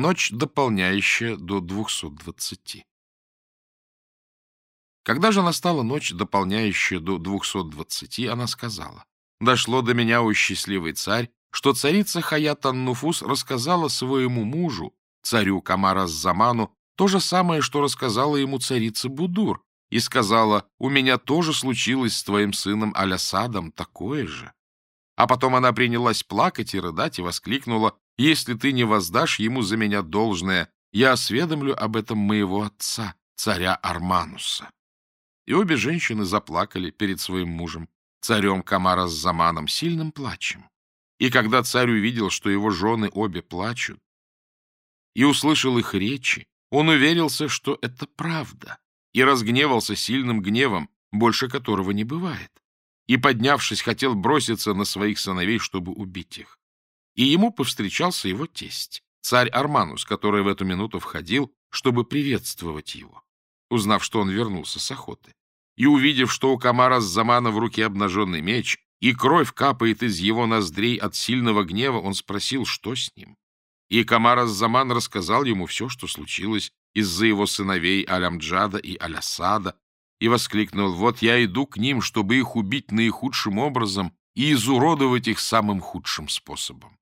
Ночь дополняющая до 220. Когда же настала ночь, дополняющая до 220, она сказала, «Дошло до меня, о счастливый царь, что царица Хаятан-Нуфус рассказала своему мужу, царю Камара-Заману, то же самое, что рассказала ему царица Будур, и сказала, «У меня тоже случилось с твоим сыном Алясадом такое же». А потом она принялась плакать и рыдать и воскликнула, если ты не воздашь ему за меня должное, я осведомлю об этом моего отца, царя Армануса». И обе женщины заплакали перед своим мужем, царем Камара с Заманом, сильным плачем. И когда царь увидел, что его жены обе плачут, и услышал их речи, он уверился, что это правда, и разгневался сильным гневом, больше которого не бывает, и, поднявшись, хотел броситься на своих сыновей, чтобы убить их и ему повстречался его тесть, царь Арманус, который в эту минуту входил, чтобы приветствовать его, узнав, что он вернулся с охоты. И увидев, что у комара с замана в руке обнаженный меч, и кровь капает из его ноздрей от сильного гнева, он спросил, что с ним. И комар заман рассказал ему все, что случилось из-за его сыновей Алямджада и Алясада, и воскликнул, «Вот я иду к ним, чтобы их убить наихудшим образом и изуродовать их самым худшим способом».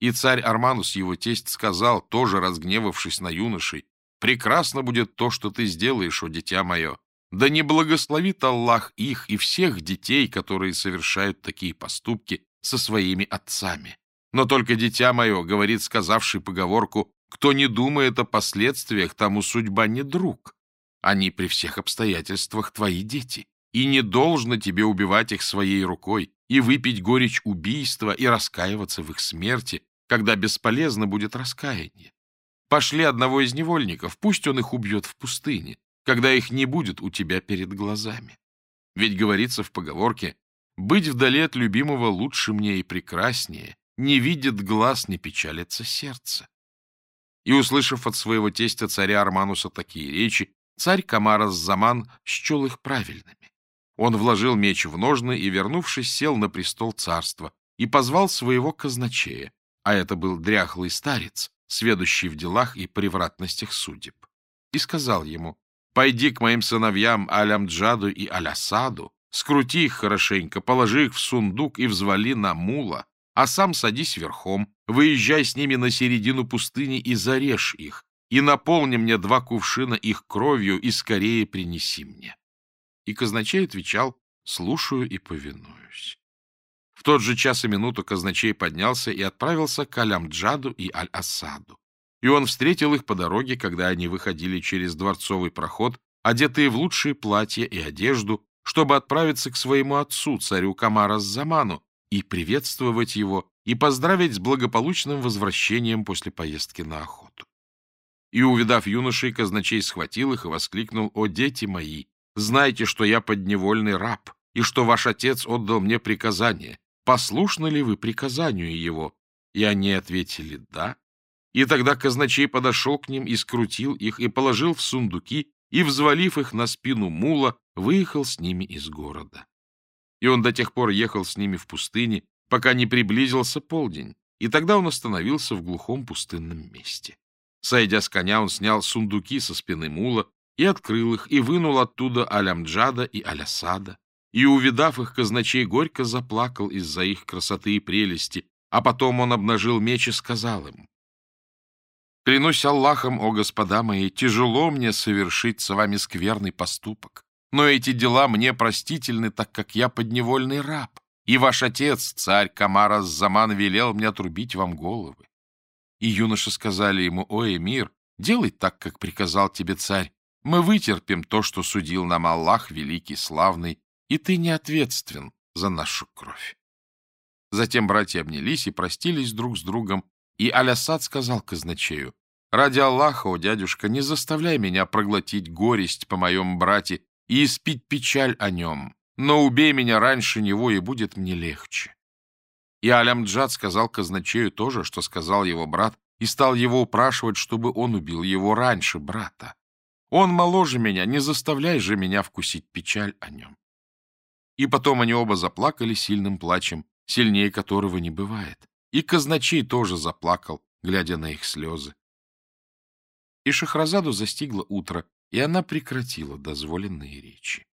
И царь Арманус, его тесть, сказал, тоже разгневавшись на юношей, «Прекрасно будет то, что ты сделаешь, о дитя мое! Да не благословит Аллах их и всех детей, которые совершают такие поступки со своими отцами! Но только дитя мое, — говорит сказавший поговорку, — кто не думает о последствиях, тому судьба не друг. Они при всех обстоятельствах твои дети, и не должно тебе убивать их своей рукой, и выпить горечь убийства, и раскаиваться в их смерти, когда бесполезно будет раскаяние. Пошли одного из невольников, пусть он их убьет в пустыне, когда их не будет у тебя перед глазами. Ведь говорится в поговорке «Быть вдали от любимого лучше мне и прекраснее, не видит глаз, не печалится сердце». И, услышав от своего тестя царя Армануса такие речи, царь Камарас-Заман счел их правильными. Он вложил меч в ножны и, вернувшись, сел на престол царства и позвал своего казначея, а это был дряхлый старец, сведущий в делах и превратностях судеб, и сказал ему, «Пойди к моим сыновьям Алямджаду и Алясаду, скрути их хорошенько, положи их в сундук и взвали на мула, а сам садись верхом, выезжай с ними на середину пустыни и зарежь их, и наполни мне два кувшина их кровью и скорее принеси мне». И казначей отвечал, «Слушаю и повинуюсь». В тот же час и минуту казначей поднялся и отправился к Алямджаду и Аль-Асаду. И он встретил их по дороге, когда они выходили через дворцовый проход, одетые в лучшие платья и одежду, чтобы отправиться к своему отцу, царю Камара Заману, и приветствовать его, и поздравить с благополучным возвращением после поездки на охоту. И, увидав юношей, казначей схватил их и воскликнул, «О, дети мои, знайте, что я подневольный раб, и что ваш отец отдал мне приказание, послушны ли вы приказанию его? И они ответили «да». И тогда казначей подошел к ним и скрутил их, и положил в сундуки, и, взвалив их на спину мула, выехал с ними из города. И он до тех пор ехал с ними в пустыне, пока не приблизился полдень, и тогда он остановился в глухом пустынном месте. Сойдя с коня, он снял сундуки со спины мула и открыл их, и вынул оттуда Алямджада и Алясада, и, увидав их, казначей горько заплакал из-за их красоты и прелести, а потом он обнажил меч и сказал им, «Клянусь Аллахом, о господа мои, тяжело мне совершить с вами скверный поступок, но эти дела мне простительны, так как я подневольный раб, и ваш отец, царь Камара Заман, велел мне отрубить вам головы». И юноши сказали ему, «О, эмир, делай так, как приказал тебе царь, мы вытерпим то, что судил нам Аллах, великий, славный, и ты не ответственен за нашу кровь. Затем братья обнялись и простились друг с другом, и Алясад сказал казначею, «Ради Аллаха, о дядюшка, не заставляй меня проглотить горесть по моем брате и испить печаль о нем, но убей меня раньше него, и будет мне легче». И Алямджад сказал казначею то же, что сказал его брат, и стал его упрашивать, чтобы он убил его раньше брата. «Он моложе меня, не заставляй же меня вкусить печаль о нем». И потом они оба заплакали сильным плачем, сильнее которого не бывает. И казначей тоже заплакал, глядя на их слезы. И Шахразаду застигло утро, и она прекратила дозволенные речи.